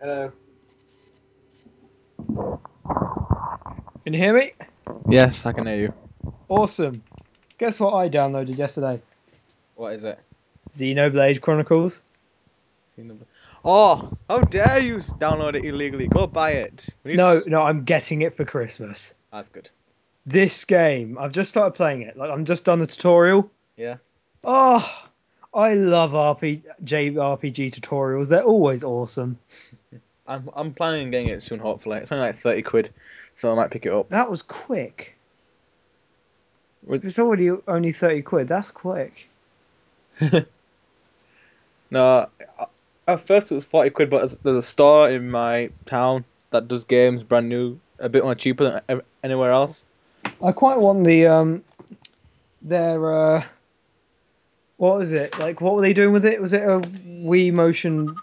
Hello. Can you hear me? Yes, I can hear you. Awesome. Guess what I downloaded yesterday? What is it? Xenoblade Chronicles. Oh, how dare you download it illegally? Go buy it. No, to- no, I'm getting it for Christmas. That's good. This game, I've just started playing it. Like I'm just done the tutorial. Yeah. Oh, I love RPG, JRPG tutorials. They're always awesome. I'm I'm planning on getting it soon. Hopefully, it's only like thirty quid, so I might pick it up. That was quick. It's already only thirty quid. That's quick. No, uh, at first it was forty quid, but there's- there's a store in my town that does games brand new, a bit more cheaper than anywhere else. I quite want the um, their uh, what was it like? What were they doing with it? Was it a Wii Motion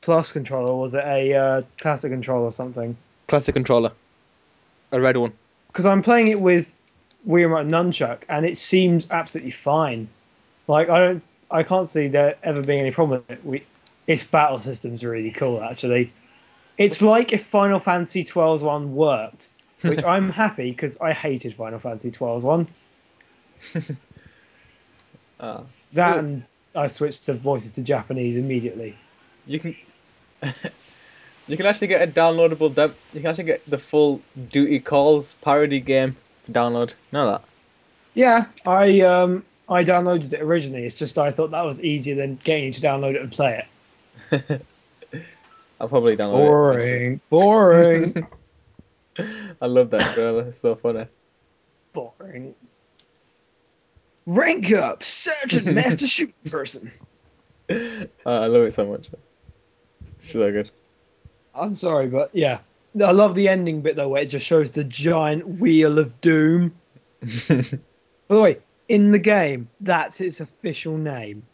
Plus controller? Or was it a uh, classic controller or something? Classic controller, a red one. Because I'm playing it with Wii Remote Nunchuk, and it seems absolutely fine. Like I don't, I can't see there ever being any problem with it. We, its battle system's really cool, actually. It's like if Final Fantasy XII's one worked, which I'm happy because I hated Final Fantasy XII's one. Uh, That and I switched the voices to Japanese immediately. you can. you can actually get a downloadable. Dem- you can actually get the full Duty Calls parody game to download. Know that? Yeah, I um I downloaded it originally. It's just I thought that was easier than getting you to download it and play it. I'll probably download it. Boring, boring. I love that trailer. It's so funny. boring. Rank up, Sergeant Master Shooting Person. Uh, I love it so much. It's so good. I'm sorry, but yeah, I love the ending bit though, where it just shows the giant wheel of doom. By the way, in the game, that's its official name.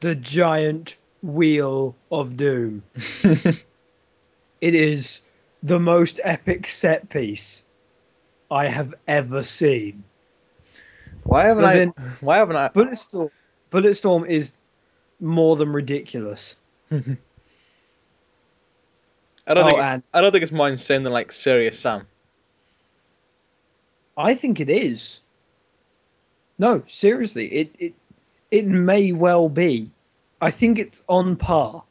The giant wheel of doom. It is the most epic set piece I have ever seen. Why haven't I? in- Why haven't I? Bulletstorm, Bulletstorm is more than ridiculous. I don't Oh, think. and- I don't think it's more insane than like Serious Sam. I think it is. No, seriously, it it it may well be. I think it's on par.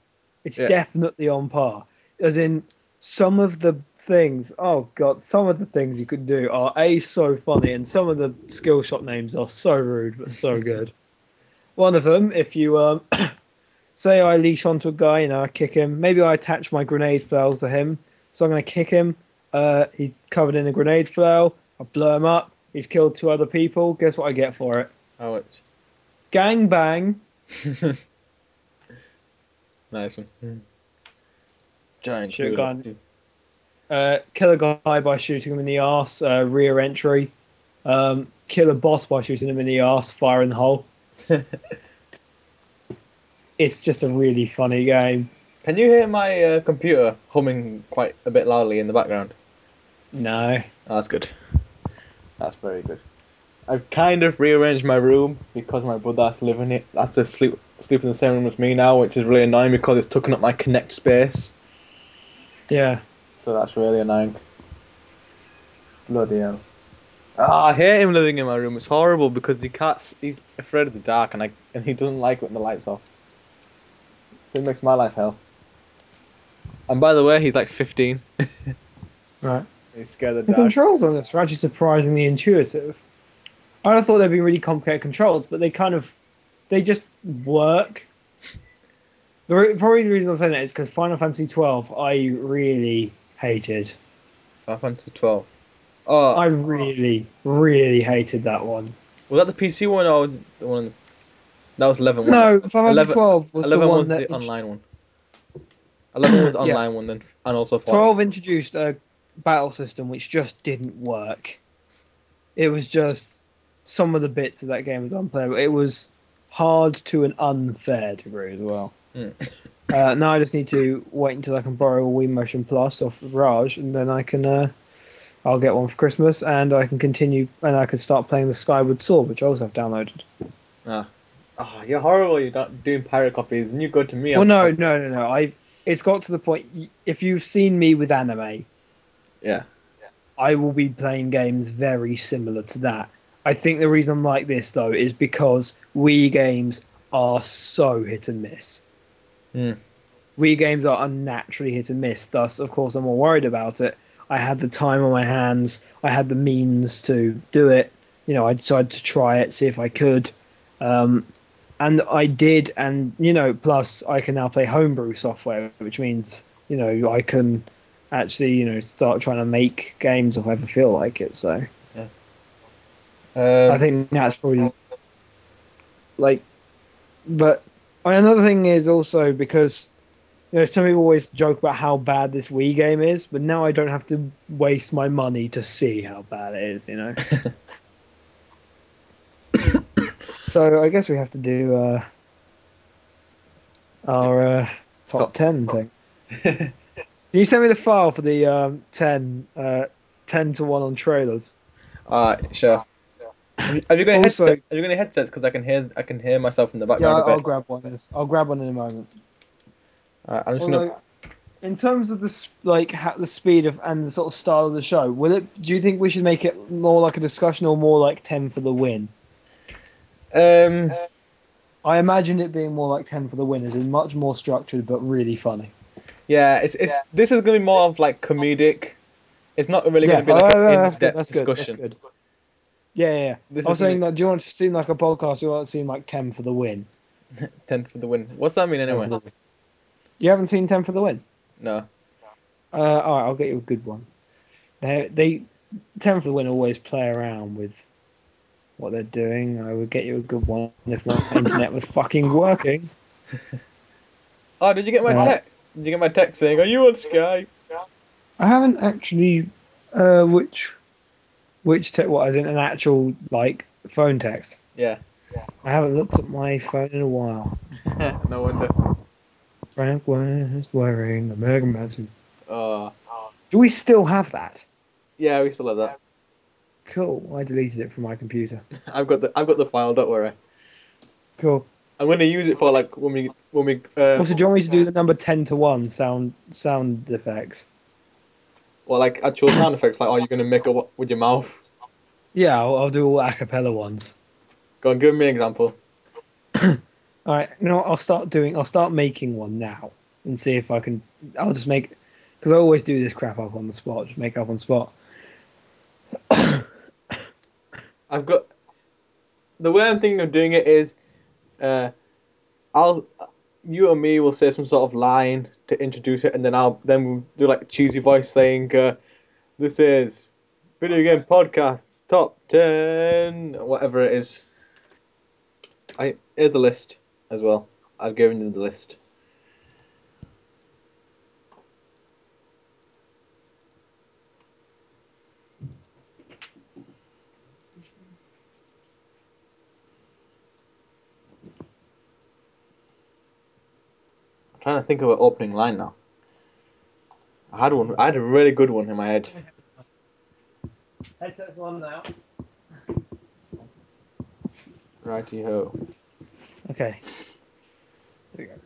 It's Yeah. definitely on par. As in some of the things, oh god, some of the things you could do are a so funny, and some of the skill shot names are so rude but so good. One of them, if you um, say I leash onto a guy, you know, I kick him. Maybe I attach my grenade flail to him, so I'm gonna kick him. Uh, he's covered in a grenade flail. I blow him up. He's killed two other people. Guess what I get for it? How much? Gang bang. nice one. Giant. Should've wheel. Uh, kill a guy by shooting him in the ass, Uh, rear entry. Um, kill a boss by shooting him in the ass, Fire in the hole. It's just a really funny game. Can you hear my uh, computer humming quite a bit loudly in the background? No. Oh, that's good. That's very good. I've kind of rearranged my room because my brother has to live in it. That's to sleep sleep in the same room as me now, which is really annoying because it's taking up my Kinect space. Yeah. So that's really annoying. Bloody hell. Ah, I hate him living in my room. It's horrible because he can't. He's afraid of the dark, and I and he doesn't like it when the lights off. So it makes my life hell. And by the way, he's like 15. Right. he's scared of The the dark. controls on this are actually surprisingly intuitive. I thought they'd be really complicated controls, but they kind of, they just work. The re- probably the reason I'm saying that is because Final Fantasy twelve I really hated. Final Fantasy 12. Oh, I really, really hated that one. was that the PC one or was it the one? That was 11. wasn't No, it? Final 11 twelve was 11 the one was that the online one. 11 was Yeah. online one then, and also 14. 12 introduced a battle system which just didn't work. It was just some of the bits of that game was unplayable. It was hard to an unfair degree as well. Uh, now I just need to wait until I can borrow a Wii Motion Plus off Raj, and then I can. Uh, I'll get one for Christmas, and I can continue, and I can start playing the Skyward Sword, which I also have downloaded. Ah. Oh, you're horrible. You're not doing pirate copies, and you go to me. Well, no, no, no, no. I it's got to the point. If you've seen me with anime, Yeah. I will be playing games very similar to that. I think the reason I'm like this though is because Wii games are so hit and miss. Hmm. Wii games are unnaturally hit and miss. Thus, of course, I'm more worried about it. I had the time on my hands. I had the means to do it. You know, I decided to try it, see if I could, um, and I did. And you know, plus I can now play homebrew software, which means you know I can actually you know start trying to make games if I ever feel like it. So. Um, I think that's probably like, but another thing is also because you know some people always joke about how bad this Wii game is, but now I don't have to waste my money to see how bad it is. You know, so I guess we have to do uh, our uh, top Top- ten thing. Can you send me the file for the um, 10, uh, 10 to one on trailers? Alright, sure. Have you, got any Also- headset? Have you got any headsets? Because I can hear I can hear myself in the background. Yeah, I'll grab one. in a- I'll grab one in a moment. I'm just gonna. In terms of the like ha- the speed of and the sort of style of the show, will it? Do you think we should make it more like a discussion or more like ten for the win? Um, I imagine it being more like ten for the win, as in much more structured but really funny. yeah, it's, it's this is gonna be more of like comedic. It's not really yeah, gonna be like oh, an in-depth discussion. Good. Yeah, yeah. yeah. This I was saying that. Do you want to seem like a podcast? You want to seem like ten for the win? Ten for the win. What's that mean anyway? win. You haven't seen ten for the win? No. Uh, all right, I'll get you a good one. They, they, ten for the win always play around with what they're doing. I would get you a good one if my internet was fucking working. Oh, did you get my Uh, text? Did you get my text saying, "Are you on Skype?" I haven't actually, uh, which, which te- what as in an actual like phone text. Yeah. I haven't looked at my phone in a while. no wonder. Frank West wearing American Manson. Oh, Do we still have that? yeah, we still have that. Cool. I deleted it from my computer. I've got the I've got the file. Don't worry. Cool. I'm gonna use it for like when we when we. Uh, Also, do you want me to do the number ten to one sound sound effects? Well, like actual sound effects. Like, are you gonna make up with your mouth? Yeah, I'll, I'll do all a cappella ones. Go on, give me an example. All right, you know, what, I'll start doing. I'll start making one now and see if I can. I'll just make because I always do this crap up on the spot. Just make up on the spot. I've got the way I'm thinking of doing it is, uh, I'll you and me will say some sort of line to introduce it, and then I'll then we'll do like a cheesy voice saying, uh, "This is video game podcasts top ten, whatever it is." I here's the list as well. I've given you the list. Trying to think of an opening line now. I had one. I had a really good one in my head. Headsets on now. Righty ho. Okay. There you go.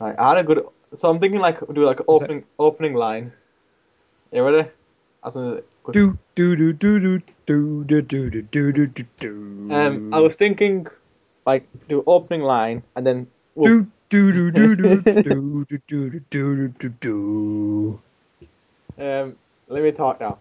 Right, I had a good. So I'm thinking like do like an opening opening line. You ready? I was gonna- Do do do do do do do do do do do do do. Um, I was thinking like do opening line and then we'll, do do do do do do do do do do do. um let me talk now.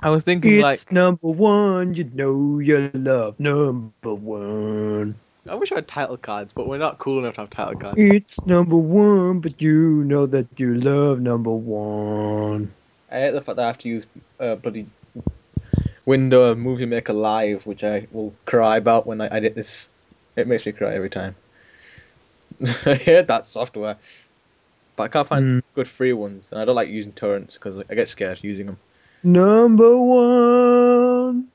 I was thinking like It's number one. You know you love number one. I wish I had title cards, but we're not cool enough to have title cards. It's number one, but you know that you love number one. I hate the fact that I have to use uh, bloody window movie maker live, which I will cry about when I edit this. It makes me cry every time. I hate that software, but I can't find Mm. good free ones, and I don't like using torrents because I get scared using them. Number one.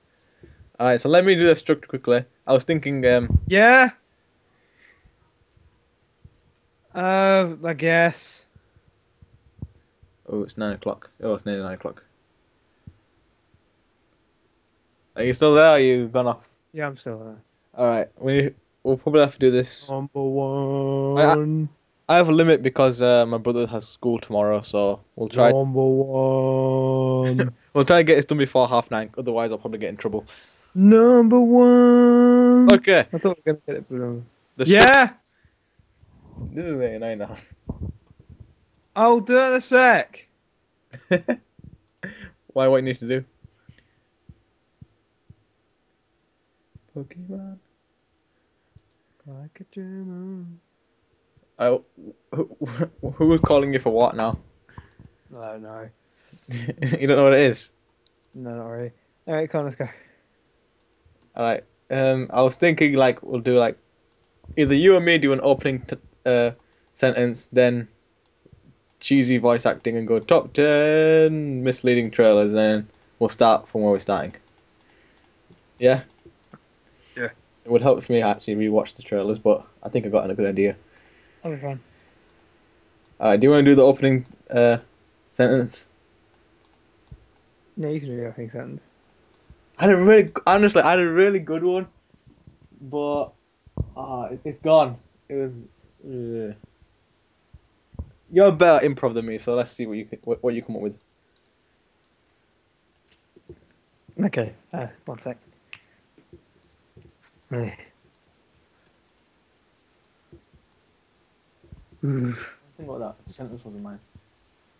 All right, so let me do the structure quickly. I was thinking, um, Yeah. Uh, I guess. oh, it's nine o'clock. Oh, it's nearly nine o'clock. Are you still there? Or are you gone off? Yeah, I'm still there. All right, we we'll probably have to do this. Number one. I have a limit because uh, my brother has school tomorrow, so we'll try. Number one. We'll try and get this done before half nine. Otherwise, I'll probably get in trouble. Number one. Okay. I thought we were gonna get it, but um, The yeah. This is eight nine now. I'll do it in a sec. Why? What you need to do? Pokemon. Like a German. I, who, who was calling you for what now? I don't know. you don't know what it is. no, not really. All right, come on, let's go. All right. Um, I was thinking like we'll do like either you or me do an opening t- uh sentence, then cheesy voice acting, and go top ten misleading trailers, and we'll start from where we're starting. Yeah. It would help for me actually rewatch the trailers, but I think I got a good idea. That'll be fun. All right. Do you want to do the opening uh sentence? No, you can do the opening sentence. I had a really honestly, I had a really good one, but ah, it it's gone. It was. Uh, you're a better improv than me, so let's see what you can, what, what you come up with. Okay, uh, one sec. Mm. Mm. Right. Ooh. Think about that. The sentence wasn't mine.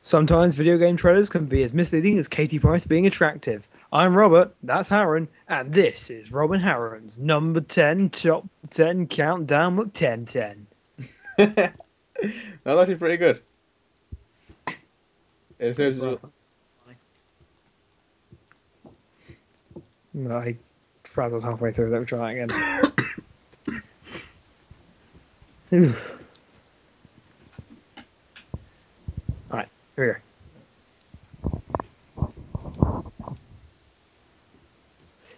Sometimes video game trailers can be as misleading as Katie Price being attractive. I'm Robert, that's Harron, and this is Robin Harron's number 10 top 10 countdown with 10 10. That's actually pretty good. It says- No, I frazzled halfway through. Let me try that again. Alright, here we go.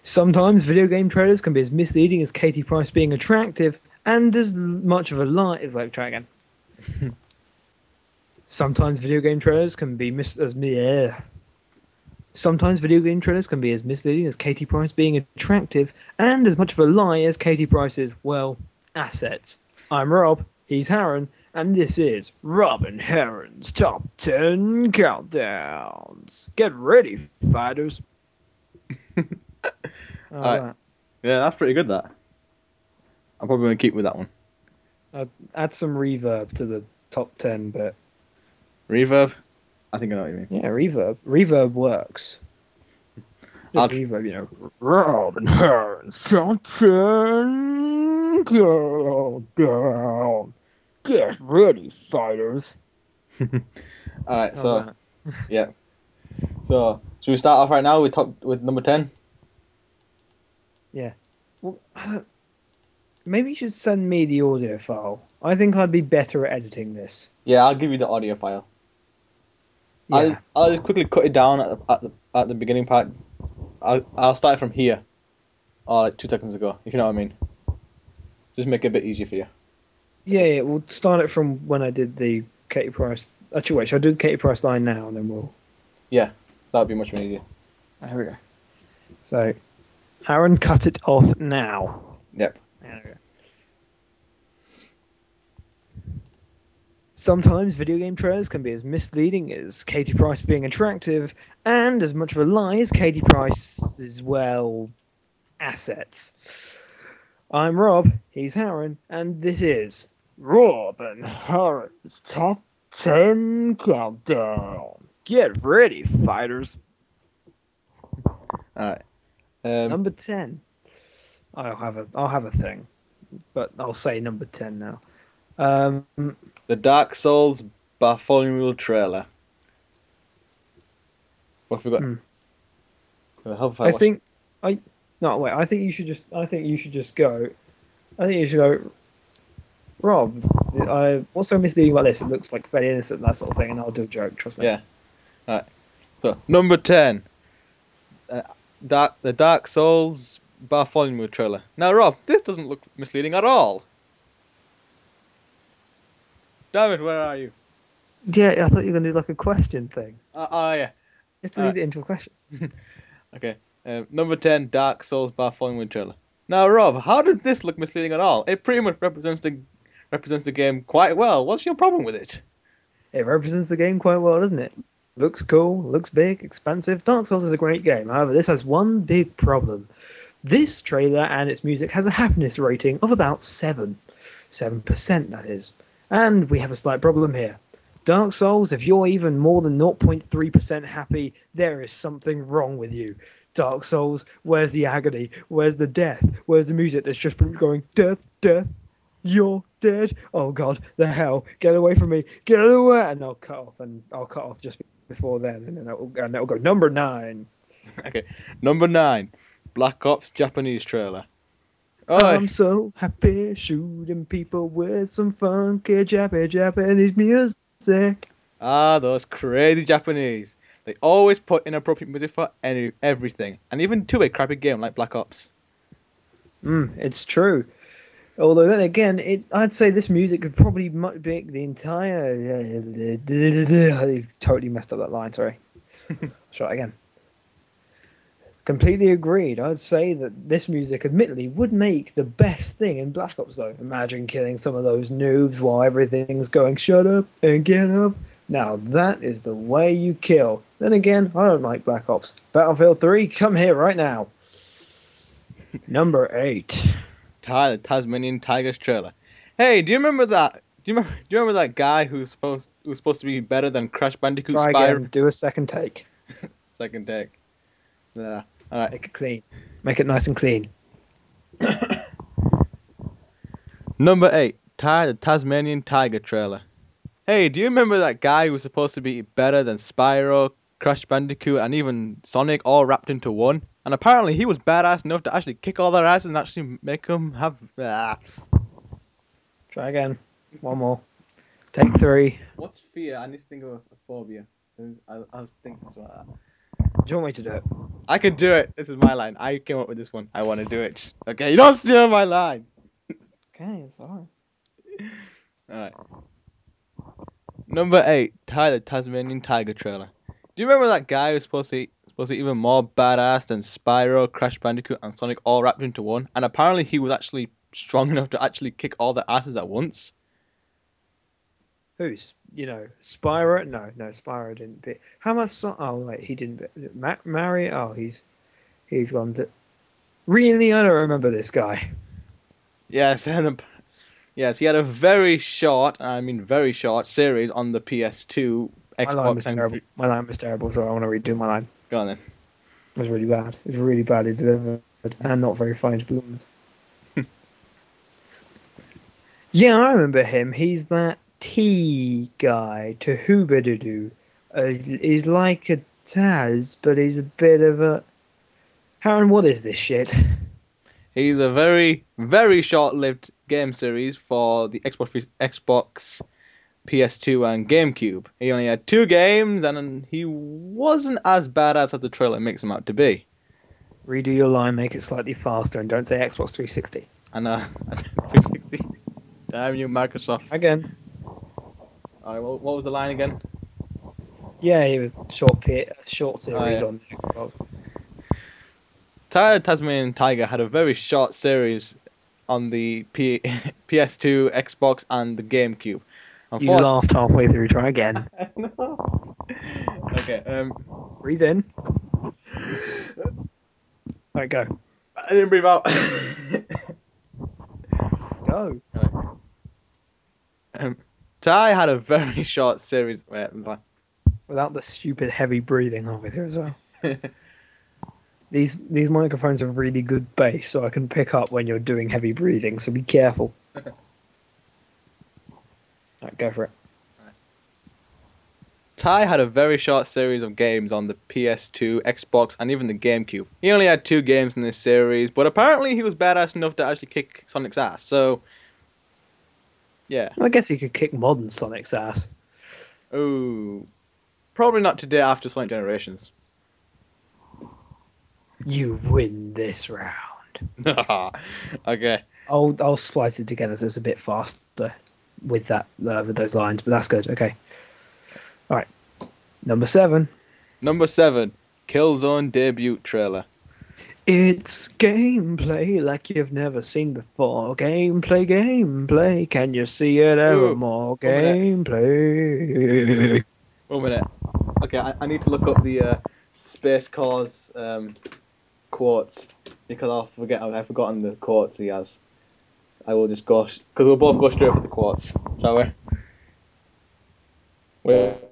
Sometimes video game trailers can be as misleading as Katie Price being attractive and as much of a lie. Wait, try again. Sometimes video game trailers can be mis as me. Yeah. Sometimes video game trailers can be as misleading as Katie Price being attractive and as much of a lie as Katie Price's, well, assets. I'm Rob, he's Harron, and this is Robin Harron's Top 10 Countdowns. Get ready, fighters. That? yeah, that's pretty good. That. I'm probably gonna keep with that one. Uh, add some reverb to the top 10 bit. Reverb. I think I know what you mean. Yeah, reverb. Reverb works. Just I'll- reverb, you know. Robin Top 10 Countdown. Get ready, fighters. All right. How's So that? yeah. So should we start off right now with top with number ten? Yeah. Well, uh, maybe you should send me the audio file. I think I'd be better at editing this. Yeah, I'll give you the audio file. Yeah. I'll, I'll quickly cut it down at the, at the, at the beginning part. I'll, I'll start from here, or like two seconds ago, if you know what I mean. Just make it a bit easier for you. yeah, yeah, we'll start it from when I did the Katie Price. Actually, wait, shall I do the Katie Price line now and then we'll. Yeah, that would be much more easier. Ah, here we go. So, Aaron, cut it off now. Yep. There we go. Sometimes video game trailers can be as misleading as Katie Price being attractive, and as much of a lie as Katie Price's, well, assets. I'm Rob, he's Harron, and this is Rob and Harron's Top 10 Countdown. Get ready, fighters. All right. Um, Number 10. I'll have a I'll have a thing, but I'll say number 10 now. Um, the Dark Souls Bartholomew trailer. What have we got? Hmm. I watched- think I no wait. I think you should just. I think you should just go. I think you should go. Rob, I, what's so misleading about this? It looks like very innocent, that sort of thing, and I'll do a joke. Trust me. Yeah. All right. So number ten. Uh, Dark the Dark Souls Bartholomew trailer. Now, Rob, this doesn't look misleading at all. David, where are you? Yeah, I thought you were gonna do like a question thing. Ah, uh, yeah. You have to Uh, lead it into a question. Okay. Um, number 10, Dark Souls Bartholomew trailer. Now, Rob, how does this look misleading at all? It pretty much represents the represents the game quite well. What's your problem with it? It represents the game quite well, doesn't it? Looks cool, looks big, expansive. Dark Souls is a great game. However, this has one big problem. This trailer and its music has a happiness rating of about 7. 7%, that is. And we have a slight problem here. Dark Souls, if you're even more than 0.3% happy, there is something wrong with you. Dark Souls, where's the agony? Where's the death? Where's the music that's just been going death, death, you're dead? Oh god, the hell, get away from me, get away! And I'll cut off, and I'll cut off just before then, and then it'll, and it'll go number nine. okay, number nine, Black Ops Japanese trailer. Oh, I'm so happy shooting people with some funky Jappy Japanese music. Ah, those crazy Japanese. They always put inappropriate music for any everything, and even to a crappy game like Black Ops. Mm, it's true. Although then again, it I'd say this music could probably make the entire. I totally messed up that line. Sorry. Try it again. Completely agreed. I'd say that this music, admittedly, would make the best thing in Black Ops. Though, imagine killing some of those noobs while everything's going shut up and get up. Now that is the way you kill. Then again, I don't like Black Ops. Battlefield 3, come here right now. Number eight. Ty, the Tasmanian Tigers trailer. Hey, do you remember that? Do you remember? Do you remember that guy who's supposed who's supposed to be better than Crash Bandicoot Try Spyro? again. Do a second take. Second take. Yeah. All right. Make it clean. Make it nice and clean. Number eight, Ty, the Tasmanian Tiger trailer. Hey, do you remember that guy who was supposed to be better than Spyro, Crash Bandicoot, and even Sonic all wrapped into one? And apparently he was badass enough to actually kick all their asses and actually make them have. Ah. Try again. One more. Take three. What's fear? I need to think of a phobia. I, I was thinking something like that. Do you want me to do it? I can do it. This is my line. I came up with this one. I want to do it. Okay, you don't steal my line. Okay, it's alright. Alright. Number eight, Tyler Tasmanian Tiger trailer. Do you remember that guy who was supposed to supposed to be even more badass than Spyro, Crash Bandicoot, and Sonic all wrapped into one? And apparently he was actually strong enough to actually kick all their asses at once. Who's? You know, Spyro? No, no, Spyro didn't bit. How much? So- oh, wait, he didn't bit. Ma- Mario? Oh, he's he's gone to. Really, I don't remember this guy. Yes, and yes, he had a very short, I mean very short series on the PS2, My line was and terrible. My line was terrible, so I want to redo my line. go on then. It was really bad. It was really badly delivered and not very fine to begin yeah, I remember him. He's that T guy, Tahubadoo. Uh, he's like a Taz, but he's a bit of a. Aaron, what is this shit? He's a very, very short-lived game series for the Xbox, Xbox, PS2, and GameCube. He only had two games, and he wasn't as badass as the trailer makes him out to be. Redo your line, make it slightly faster, and don't say Xbox 360. And uh, 360. Damn you, Microsoft. Again. Alright, what, what was the line again? Yeah, he was short P- short series yeah. on Xbox. Tyler Tasmanian Tiger had a very short series on the P- PS2, Xbox, and the GameCube. You Unfor- laughed halfway through. Try again. Okay, um, Breathe in. Right, go. I didn't breathe out. Go. um, Ty had a very short series. Wait, Without the stupid heavy breathing halfway through as well. These these microphones have really good bass, so I can pick up when you're doing heavy breathing. So be careful. Right, go for it. Ty had a very short series of games on the PS2, Xbox, and even the GameCube. He only had two games in this series, but apparently he was badass enough to actually kick Sonic's ass. So, yeah. I guess he could kick modern Sonic's ass. Ooh, probably not today after Sonic Generations. You win this round. okay. I'll I'll splice it together so it's a bit faster with that uh, with those lines, but that's good. Okay. All right. Number seven. Number seven, Killzone debut trailer. It's gameplay like you've never seen before. Gameplay, gameplay. Can you see it ever Ooh, more? Gameplay. One minute. Okay, I, I need to look up the uh, Space Cause um, quotes because I'll forget. I've forgotten the quotes he has. I will just go because we'll both go straight for the quotes, shall we? Wait.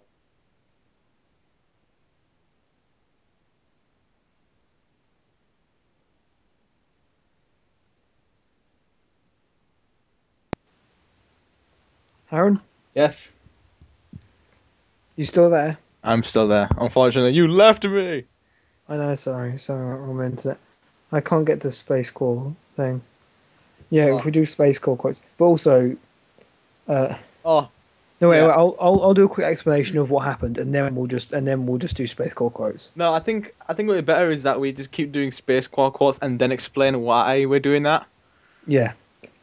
Aaron, Yes, you still there? I'm still there. Unfortunately, you left me. I know, sorry, sorry, wrong internet. I can't get the space call thing. Yeah, Oh. if we do space call quotes, but also, uh, Oh, no wait, Yeah. wait, I'll, I'll I'll do a quick explanation of what happened, and then we'll just and then we'll just do space call quotes. no, I think I think what would be better is that we just keep doing Space Quad quotes and then explain why we're doing that. Yeah.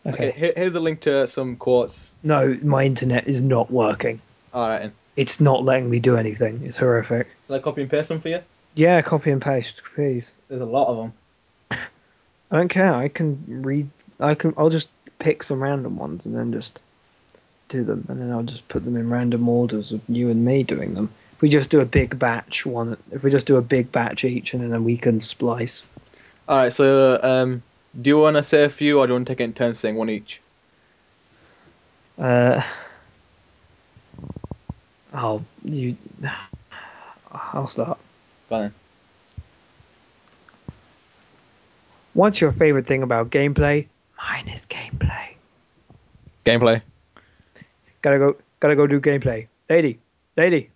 Okay, Okay. here's a link to some quotes. No, my internet is not working. All right, then. It's not letting me do anything. It's horrific. Shall I copy and paste them for you? Yeah, copy and paste, please. There's a lot of them. I don't care. I can read. I can. I'll just pick some random ones and then just do them, and then I'll just put them in random orders of you and me doing them. If we just do a big batch one, if we just do a big batch each, and then we can splice. All right, so um, do you want to say a few, or do you want to take it in turns saying one each? Uh, I'll you. I'll start. On. What's your favorite thing about gameplay? Mine is gameplay. Gameplay. Gotta go. Gotta go do gameplay. Lady, lady.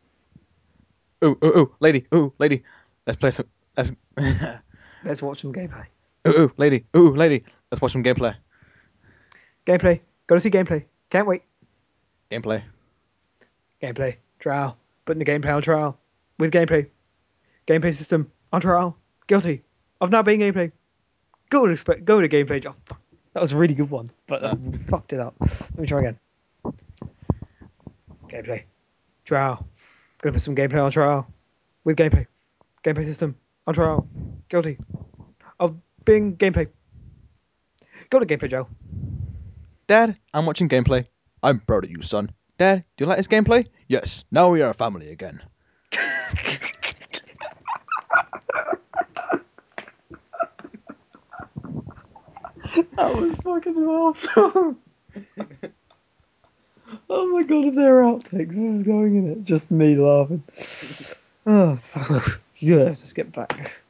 Ooh, ooh, ooh, lady, ooh, lady. Let's play some. Let's. Let's watch some gameplay. Ooh, lady, ooh, lady. Let's watch some gameplay. Gameplay. Go to see gameplay. Can't wait. Gameplay. Gameplay. Trial. Putting the gameplay on trial. With gameplay. Gameplay system on trial. Guilty of not being gameplay. Go to expe- go to gameplay. Oh, fuck. That was a really good one, but I fucked it up. Let me try again. Gameplay. Trial. Gonna put some gameplay on trial. With gameplay. Gameplay system on trial. Guilty of being gameplay. Go to gameplay, Joe. Dad, I'm watching gameplay. I'm proud of you, son. Dad, do you like this gameplay? Yes. Now we are a family again. That was fucking awesome. oh my god, if there are outtakes, this is going in it. Just me laughing. Oh, yeah, let's get back.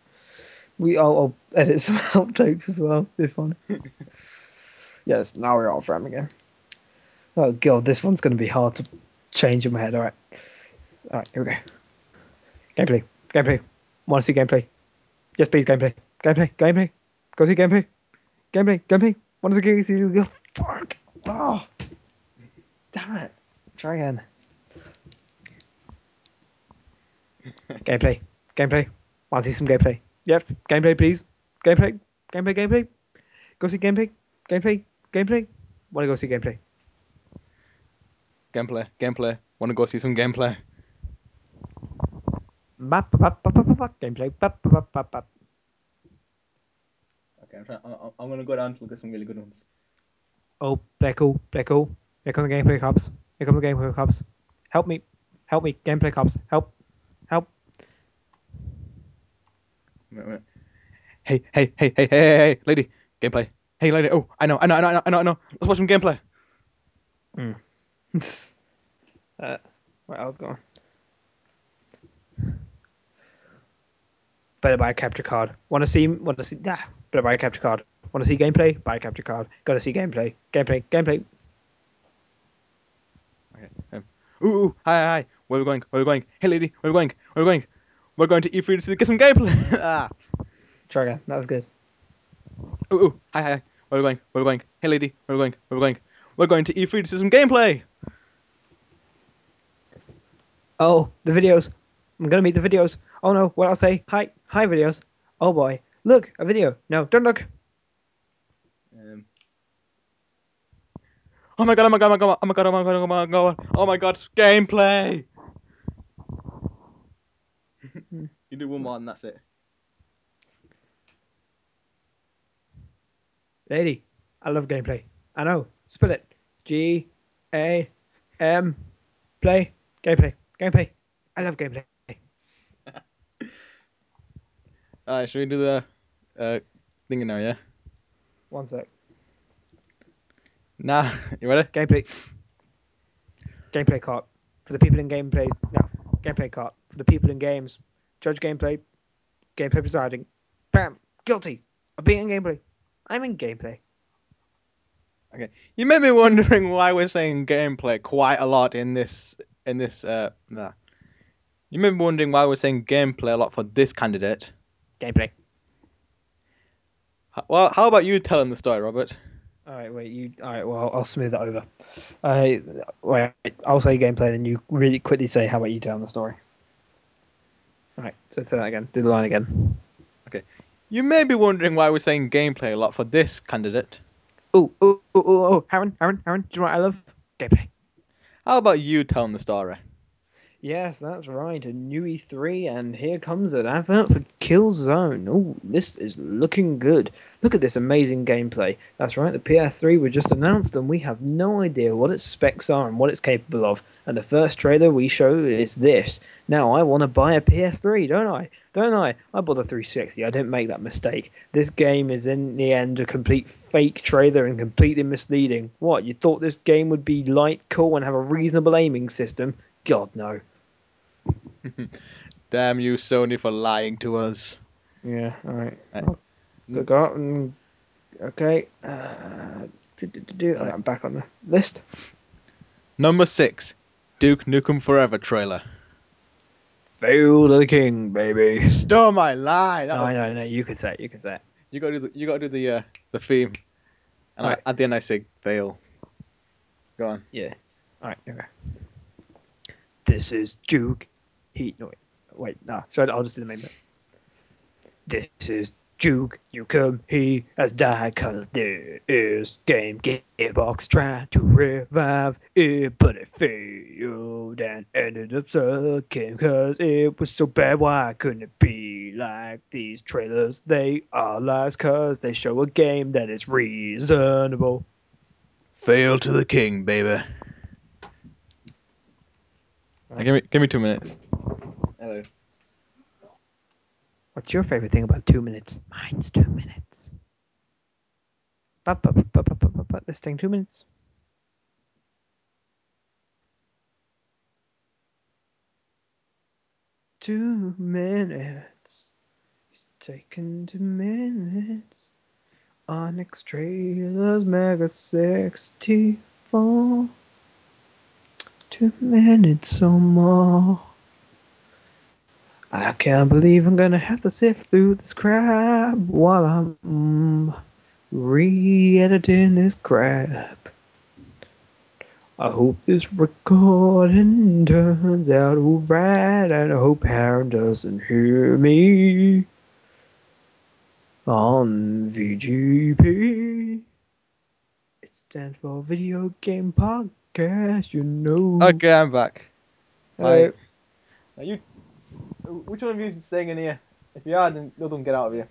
We, I'll, I'll edit some outtakes as well. Be fun. yes, now we're off RAM again. Oh god, this one's going to be hard to change in my head. All right, all right, here we go. Gameplay, gameplay. Want to see gameplay? Yes, please, gameplay, gameplay, gameplay. Go see gameplay, gameplay, gameplay. Want to see gameplay? Fuck. Oh, damn it. Try again. gameplay, gameplay. Want to see some gameplay? Yep, gameplay, please. Gameplay, gameplay, gameplay. Go see gameplay, gameplay, gameplay. Want to go see gameplay? Gameplay, gameplay. Want to go see some gameplay? Bap, bap, bap, bap, bap, bap. Gameplay. Bap, bap, bap, bap, bap. Okay, I'm, trying, I'm, I'm gonna go down to look at some really good ones. Oh, they're cool. They're cool. Here come the gameplay cops. Here come the gameplay cops. Help me. Help me. Gameplay cops. Help. Help. Wait, wait. Hey, hey, hey, hey, hey, hey, hey, lady. Gameplay. Hey, lady. Oh, I know, I know, I know, I know, I know. Let's watch some gameplay. uh, where I was going. Better buy a capture card. Want to see? Want to see? Ah, better buy a capture card. Want to see gameplay? Buy a capture card. Got to see gameplay. Gameplay. Gameplay. Okay. Um, ooh, ooh, hi, hi, hi. Where are we going? Where are we going? Hey, lady. Where are we going? Where are we going? We're going to E3 to see- get some gameplay. ah. Try again. That was good. Ooh, ooh, hi, hi, hi. Where are we going? Where are we going? Hey, lady. Where are we going? Where are we going? We're going to E3 to see some gameplay. Oh, the videos. I'm gonna meet the videos. Oh no, what I'll say? Hi, hi videos. Oh boy, look a video. No, don't look. Um. Oh my god! Oh my god! Oh my god! Oh my god! Oh my god! Oh my god! Oh my god! Gameplay. You do one more and that's it. Lady, I love gameplay. I know. Spell it. G A M play gameplay gameplay. I love gameplay. Alright, should we do the uh thing now, yeah? One sec. Nah, you ready? Gameplay. Gameplay cart for the people in gameplay. No, gameplay cart for the people in games. Judge gameplay. Gameplay presiding. Bam. Guilty of being in gameplay. I'm in gameplay. Okay. You may be wondering why we're saying gameplay quite a lot in this in this uh nah. You may be wondering why we're saying gameplay a lot for this candidate. Gameplay. H- Well, how about you telling the story, Robert? All right, wait. You. All right. Well, I'll smooth that over. I wait. I'll say gameplay, then you really quickly say how about you tell the story. Right. So say that again. Do the line again. Okay. You may be wondering why we're saying gameplay a lot for this candidate. Oh, oh, oh, oh, oh, Aaron, Aaron, Aaron. Do you know what I love? Gameplay. How about you telling the story? Yes, that's right. A new E3, and here comes an advert for Killzone. Oh, this is looking good. Look at this amazing gameplay. That's right, the PS3 was just announced, and we have no idea what its specs are and what it's capable of. And the first trailer we show is this. Now, I want to buy a PS3, don't I? Don't I? I bought a 360. I didn't make that mistake. This game is, in the end, a complete fake trailer and completely misleading. What, you thought this game would be light, cool, and have a reasonable aiming system? God, no. Damn you, Sony, for lying to us. Yeah, alright. Right. Oh, the got, mm, okay. Uh, do, do, do, do. I'm back on the list. Number six, Duke Nukem Forever trailer. Fail to the king, baby. Stole my line. No, was- no, no. You can say it. You can say it. You gotta do the, you gotta do the uh, the theme. And I, Right. at the end I say fail. Go on. Yeah. Alright, okay. This is Duke. He no wait, no. So I'll just do the main bit. This is Duke. You come. He has died cause there is game gearbox trying to revive it, but it failed and ended up sucking cause it was so bad. Why couldn't it be like these trailers? They are lies cause they show a game that is reasonable. Fail to the king, baby. Right. give me give me two minutes. Hello. What's your favorite thing about two minutes? Mine's two minutes. Ba, ba, ba, ba, ba, ba, ba, ba. This thing two minutes. Two minutes. He's taken two minutes. Onyx Trailers Mega 64. Two minutes or more. I can't believe I'm gonna have to sift through this crap while I'm re-editing this crap. I hope this recording turns out alright, and I hope Aaron doesn't hear me on VGP. It stands for Video Game Podcast, you know. Okay, I'm back. Hello. Right. Now you, which one of you is staying in here? If you are, then the other one get out of here.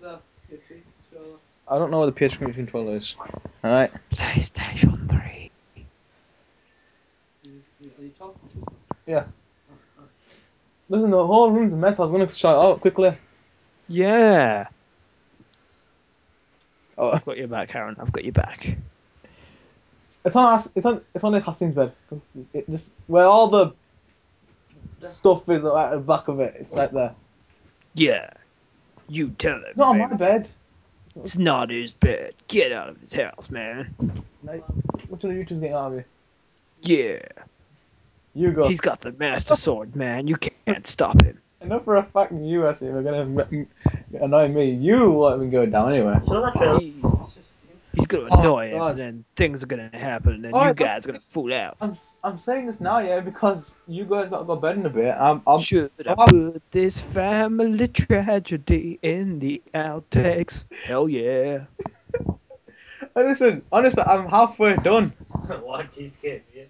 I don't know where the PS controller is. All right. PlayStation 3. Yeah. Listen, the whole room's a mess. I was gonna shout out quickly. Yeah. Oh, I've got your back, Aaron. I've got your back. It's on. Has- It's on. It's on the Hassan's bed. It just where all the stuff is at the back of it. It's right there. Yeah. You tell him. It's not on my bed. It's not his bed. Get out of his house, man. Like, which one of you two is getting out of here? Yeah. You go. He's got the master sword, man. You can't stop him. Enough for a fact you actually are gonna annoy me. You let me go down anyway. He- he's gonna Oh, annoy him, God. and then things are gonna happen, and then Alright, you but- guys are gonna fool out. I'm s- I'm saying this now, yeah, because you guys got to go bed in a bit. I'm I'm Should I I'm- put this family tragedy in the outtakes? Hell yeah. Listen. Honestly, I'm halfway done. What? He's scared, yeah.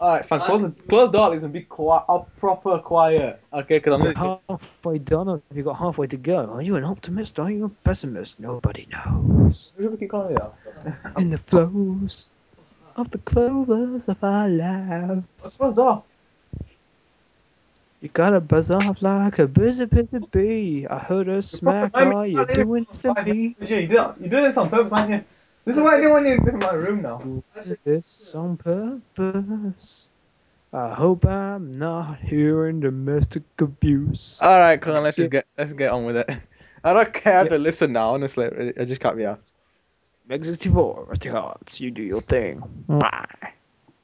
Alright, fine. Close the close the door, please, and be quiet. Oh, proper quiet. Okay, because I'm You're gonna. halfway done, or have you got halfway to go? Are you an optimist? Are you a pessimist? Nobody knows. Who's keep calling me that? In the flows of the clovers of our lives, Close the door. you gotta buzz off like a busy, busy bee. I heard her smack. I mean, you're I think doing is to me. You do that- You're doing this on purpose, aren't you? This is why I do when you're in my room now. This on purpose. I hope I'm not hearing domestic abuse. All right, come on, let's just get let's get on with it. I don't care Yeah. to listen now. Honestly, it it just can't be asked. Mega 64, Rusty Hearts, you do your thing. Mwah.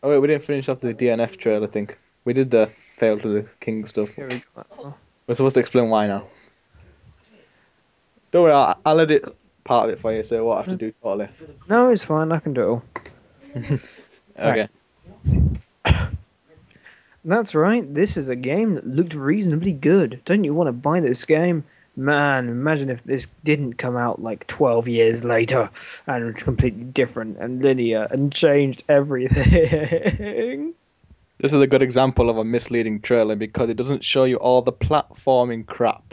Oh wait, we didn't finish off the DNF trail. I think we did the fail to the king stuff. Here we go. We're supposed to explain why now. Don't worry, I'll, I'll edit part of it for you, so what I have to do mm. totally. No, it's fine. I can do it all. Okay. That's right. This is a game that looked reasonably good. Don't you want to buy this game? Man, imagine if this didn't come out like 12 years later and it's completely different and linear and changed everything. This is a good example of a misleading trailer because it doesn't show you all the platforming crap.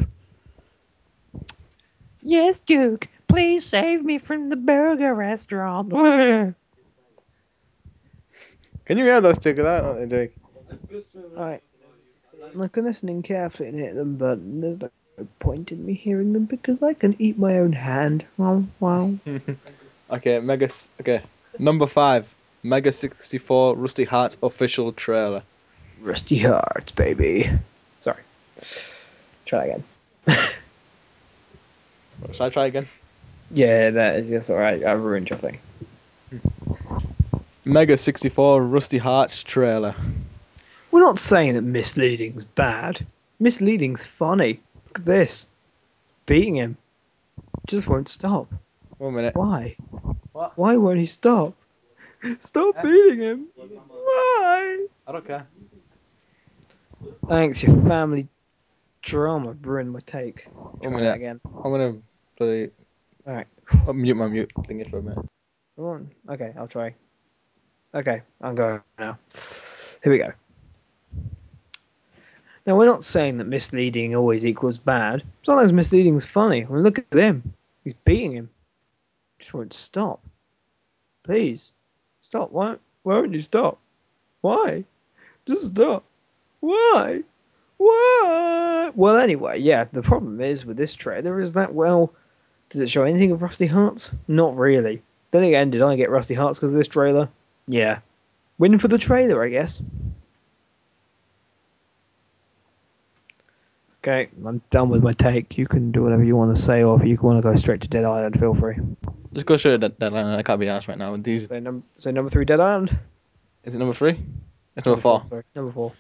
yes, Duke. Please save me from the burger restaurant. Can you hear those two? Because I don't know what they're. Alright. I can listening carefully and hear them, but there's no point in me hearing them because I can eat my own hand. Wow, wow. Okay, Mega. Okay, number five, Mega 64 Rusty Hearts official trailer. Rusty hearts, baby. Sorry. Try again. Should I try again? Yeah, that is that's alright. I ruined your thing. Mega 64 Rusty Hearts trailer. We're not saying that misleading's bad. Misleading's funny. Look at this. Beating him. Just won't stop. One minute. Why? What? Why won't he stop? Stop eh? beating him. Why? I don't care. Thanks, your family drama ruined my take. One Try that minute. again. I'm gonna play. Alright. I'll mute my mute thingy for a minute. Come on. Okay, I'll try. Okay, I'm going now. Here we go. Now, we're not saying that misleading always equals bad. Sometimes misleading's funny. I mean, look at him. He's beating him. Just won't stop. Please. Stop. Why, why won't you stop? Why? Just stop. Why? Why? Well, anyway, yeah, the problem is with this trailer is that, well, does it show anything of Rusty Hearts? Not really. Then again, did I get Rusty Hearts because of this trailer? Yeah. Win for the trailer, I guess. Okay, I'm done with my take. You can do whatever you want to say, or if you want to go straight to Dead Island, feel free. Just go straight to Dead Island. I can't be asked right now. with These So, num- so number three, Dead Island. is it number three? It's number four. Sorry, number four.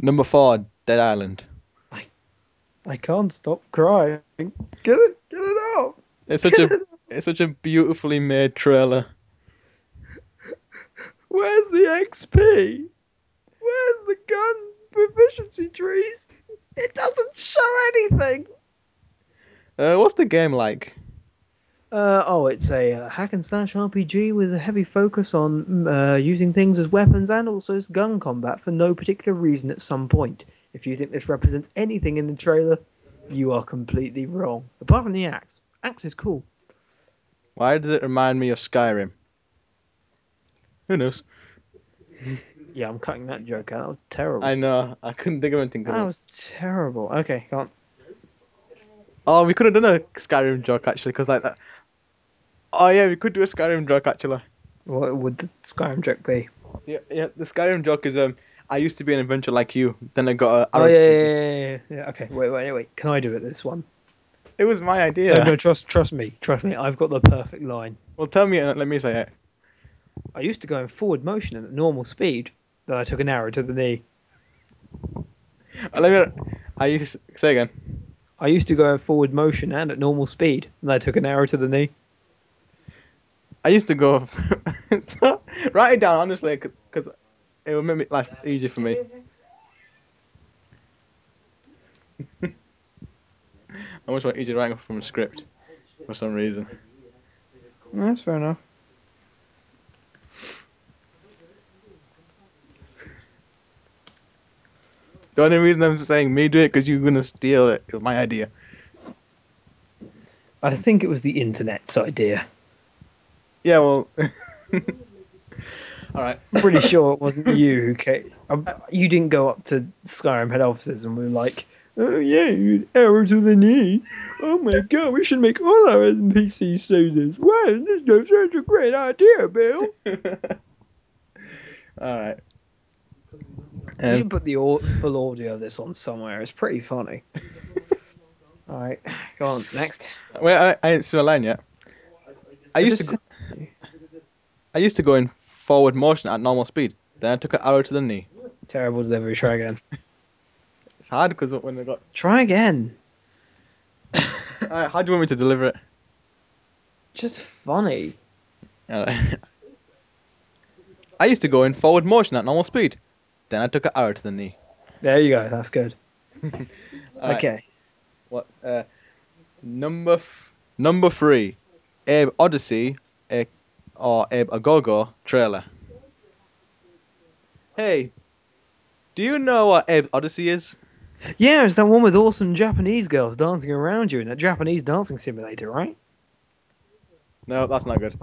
Number four, Dead Island. I can't stop crying. Get it, get it out. It's such a it's such a beautifully made trailer. Where's the XP? Where's the gun proficiency trees? It doesn't show anything. Uh, what's the game like? Uh, oh, it's a uh, hack and slash RPG with a heavy focus on uh, using things as weapons and also as gun combat for no particular reason at some point. If you think this represents anything in the trailer, you are completely wrong. Apart from the axe. Axe is cool. Why does it remind me of Skyrim? Who knows? Yeah, I'm cutting that joke out. That was terrible. I know. I couldn't think of anything. that was terrible. Okay, can't. Oh, we could have done a Skyrim joke actually, because like that. Oh yeah, we could do a Skyrim joke actually. What would the Skyrim joke be? Yeah, yeah. The Skyrim joke is um, I used to be an adventurer like you. Then I got a. Oh arrow yeah, yeah, yeah, yeah, yeah. Okay, wait, wait, wait. Can I do it this one? It was my idea. No, no, trust, trust me, trust me. I've got the perfect line. Well, tell me. and Let me say it. I used to go in forward motion at normal speed. Then I took an arrow to the knee. Uh, let me. I used to, say again. I used to go in forward motion and at normal speed. Then I took an arrow to the knee. I used to go. so, write it down honestly, because it would make life easier for me. I always want easy writing from a script for some reason. Yeah, that's fair enough. The only reason I'm saying me do it because you're gonna steal it. It was my idea. I think it was the internet's idea. Yeah, well, All right. I'm pretty sure it wasn't you who came. Um, you didn't go up to Skyrim head offices and we were like, "Oh yeah, arrow to the knee. Oh my god, we should make all our NPCs say this. Wow, this is such a great idea, Bill." All right. We Um, should put the full audio of this on somewhere. It's pretty funny. all right, go on next. wait, I, I ain't seen a line yet. I used to. Go, I used to go in forward motion at normal speed. Then I took an arrow to the knee. Terrible delivery. Try again. It's hard because when I got. Try again. Alright, how do you want me to deliver it? Just funny. Alright. I used to go in forward motion at normal speed. Then I took an arrow to the knee. There you go. That's good. Okay. What? Uh, number f- number three, Abe Oddysee, a, or Abe Agogo trailer. Hey, do you know what Abe Oddysee is? Yeah, it's that one with awesome Japanese girls dancing around you in that Japanese dancing simulator, right? No, that's not good.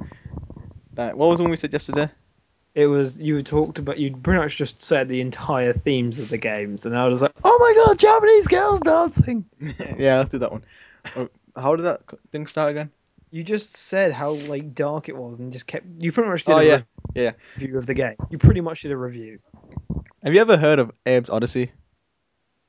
It, What was the one we said yesterday? It was you talked about you pretty much just said the entire themes of the games, and I was like, oh my god, Japanese girls dancing. yeah, let's do that one. Oh, How did that thing start again? You just said how like dark it was, and just kept. You pretty much did Oh, a yeah, yeah. review of the game. You pretty much did a review. Have you ever heard of Abe's Oddysee?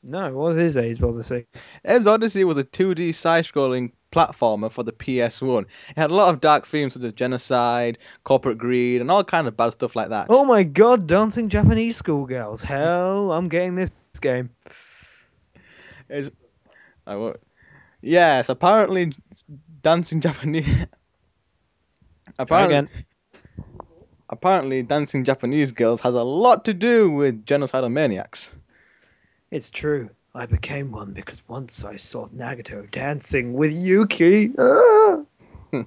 No, what is Abe's Oddysee? Abe's Oddysee was a 2D side-scrolling platformer for the PS1. It had a lot of dark themes such as genocide, corporate greed, and all kind of bad stuff like that. Oh my god, dancing Japanese schoolgirls. Hell, I'm getting this game. It's, I won't- Yes, apparently dancing Japanese. Apparently, again. apparently, dancing Japanese girls has a lot to do with genocidal maniacs. It's true. I became one because once I saw Nagato dancing with Yuki. Ah!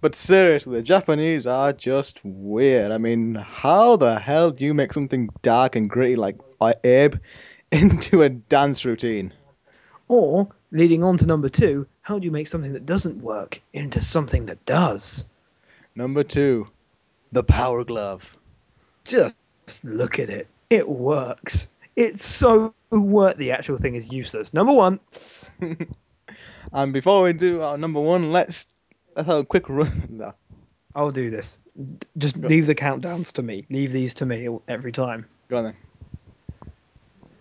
But seriously, the Japanese are just weird. I mean, how the hell do you make something dark and gritty like Abe into a dance routine? Or, leading on to number two, how do you make something that doesn't work into something that does? Number two, the Power Glove. Just look at it. It works. It's so work. The actual thing is useless. Number one. And before we do our number one, let's let's have a quick run. No. I'll do this. Just leave the countdowns to me. Leave these to me every time. Go on then.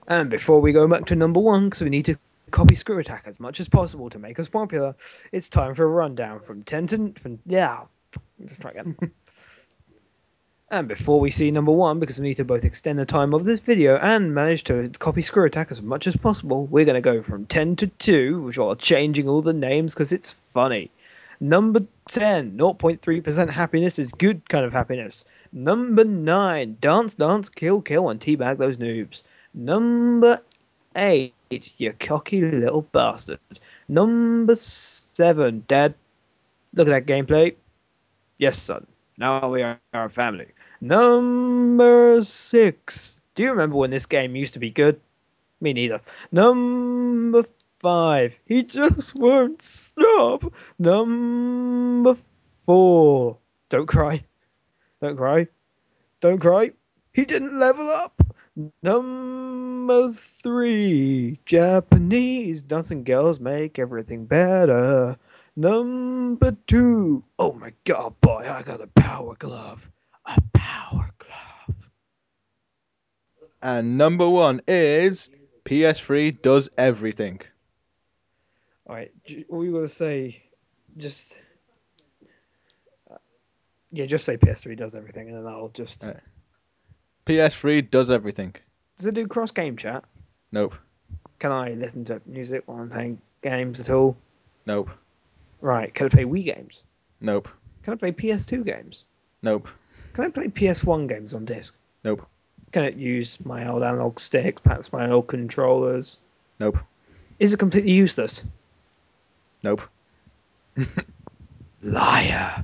And before we go back to number one, because we need to copy ScrewAttack as much as possible to make us popular, it's time for a rundown from 10 to. From, yeah. Let's try again. and before we see number one, because we need to both extend the time of this video and manage to copy ScrewAttack as much as possible, we're going to go from 10 to 2, which are changing all the names because it's funny. Number 10, 0.3% happiness is good kind of happiness. Number 9, dance, dance, kill, kill, and teabag those noobs. Number 8, you cocky little bastard. Number 7, Dad, look at that gameplay. Yes, son. Now we are a family. Number 6, do you remember when this game used to be good? Me neither. Number 5, he just won't stop. Number 4, don't cry. Don't cry. Don't cry. He didn't level up. Number three, Japanese dancing girls make everything better. Number two, oh my god, boy, I got a power glove. A power glove. And number one is PS3 does everything. Alright, all you gotta say, just. uh, Yeah, just say PS3 does everything, and then I'll just. PS3 does everything. Does it do cross game chat? Nope. Can I listen to music while I'm playing games at all? Nope. Right, can I play Wii games? Nope. Can I play PS2 games? Nope. Can I play PS1 games on disc? Nope. Can it use my old analog sticks, perhaps my old controllers? Nope. Is it completely useless? Nope. Liar.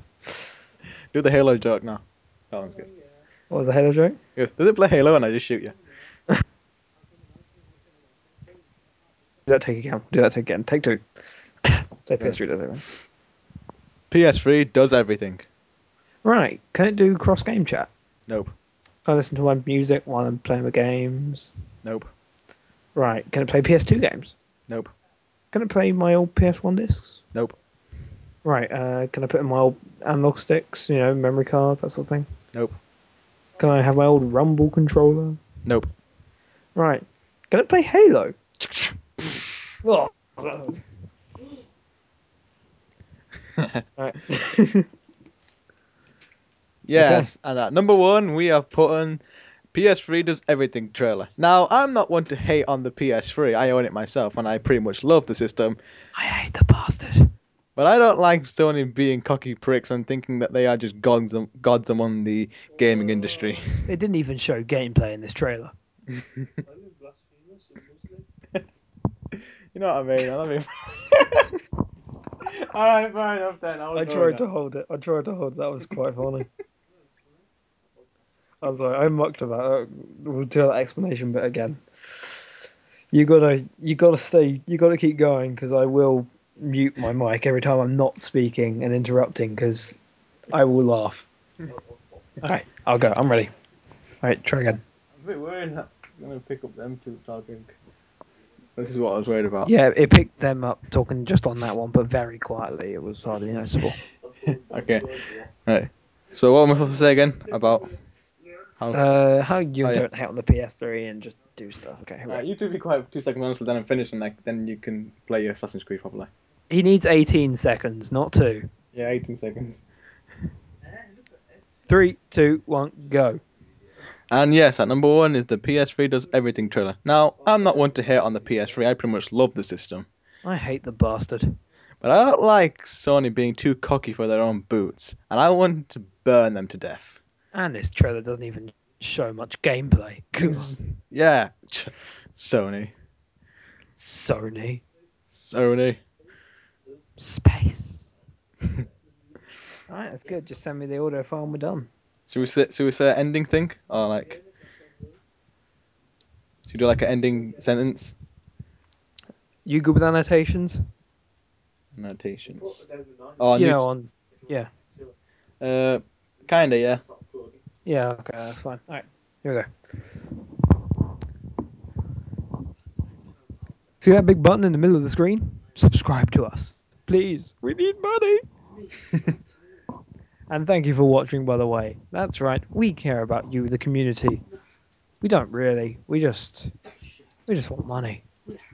Do the Halo joke now. That one's good. What was the Halo joke? Yes. Does it play Halo and I just shoot you? do that take again. Do that take again. Take two. Say PS3 does everything. PS3 does everything. Right. Can it do cross game chat? Nope. Can I listen to my music while I'm playing my games? Nope. Right. Can it play PS2 games? Nope. Can it play my old PS1 discs? Nope. Right. Uh, can I put in my old analog sticks? You know, memory card, that sort of thing. Nope. Can I have my old Rumble controller? Nope. Right. Can it play Halo? Oh. right. Yes, and at number one, we have put on PS3 does everything trailer. Now, I'm not one to hate on the PS3. I own it myself, and I pretty much love the system. I hate the bastard. But I don't like Sony being cocky pricks and thinking that they are just gods, gods among the gaming industry. They didn't even show gameplay in this trailer. You know what I mean? I mean. Alright, fair enough then. I, I tried to hold it. I tried to hold. That was quite funny. I was like, I mucked about it. We'll do that explanation bit again. You gotta, you gotta stay. You gotta keep going because I will mute my mic every time I'm not speaking and interrupting because I will laugh. All right, I'll go. I'm ready. All right, try again. I'm a bit worried that I'm going to pick up them two talking. This is what I was worried about. Yeah, it picked them up talking just on that one, but very quietly. It was hardly noticeable. Okay. Right. So what am I supposed to say again about how? Uh, how you Oh, yeah. don't hate on the PS3 and just do stuff. Okay. here we you two be quiet for two seconds honestly, then I'm finished, and like then you can play your Assassin's Creed properly. He needs 18 seconds, not two. Yeah, 18 seconds. Three, two, one, go. And yes, at number one is the PS3 does everything trailer. Now, I'm not one to hate on the PS3. I pretty much love the system, I hate the bastard. but I don't like Sony being too cocky for their own boots, and I want to burn them to death. And this trailer doesn't even show much gameplay. Come on, Yeah, Sony, Sony. Sony. Space. Alright, that's good. Just send me the audio file and we're done. Should we say, should we say an ending thing or like? Should we do like an ending sentence? You good with annotations? Annotations. Oh, you new- know, on. Yeah. uh, kinda, yeah. Yeah, okay, that's fine. Alright, here we go. See that big button in the middle of the screen? Subscribe to us. Please. We need money. And thank you for watching, by the way. That's right. We care about you, the community. We don't really. We just, we just want money.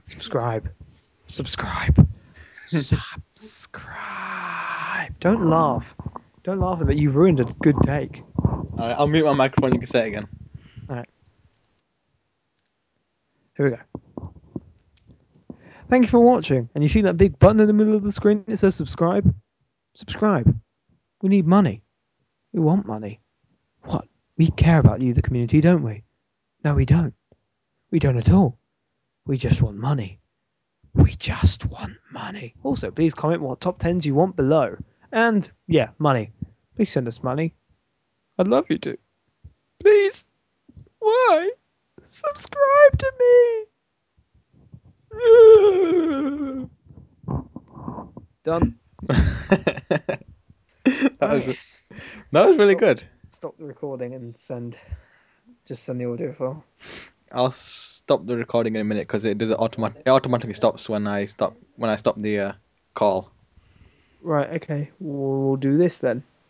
Subscribe. Subscribe. Subscribe. Don't laugh. Don't laugh at it. You've ruined a good take. Alright, I'll mute my microphone. You can say it again. All right. Here we go. Thank you for watching. And you see that big button in the middle of the screen? It says subscribe. Subscribe. We need money. We want money. What? We care about you, the community, don't we? No, we don't. We don't at all. We just want money. We just want money. Also, please comment what top tens you want below. And, yeah, money. Please send us money. I'd love you to. Please. Why? Subscribe to me. Done. that was that was really good. Stop the recording and send. Just send the audio file. I'll stop the recording in a minute because it does it automatic. It automatically stops when I stop when I stop the uh, call. Right. Okay. We'll do this then.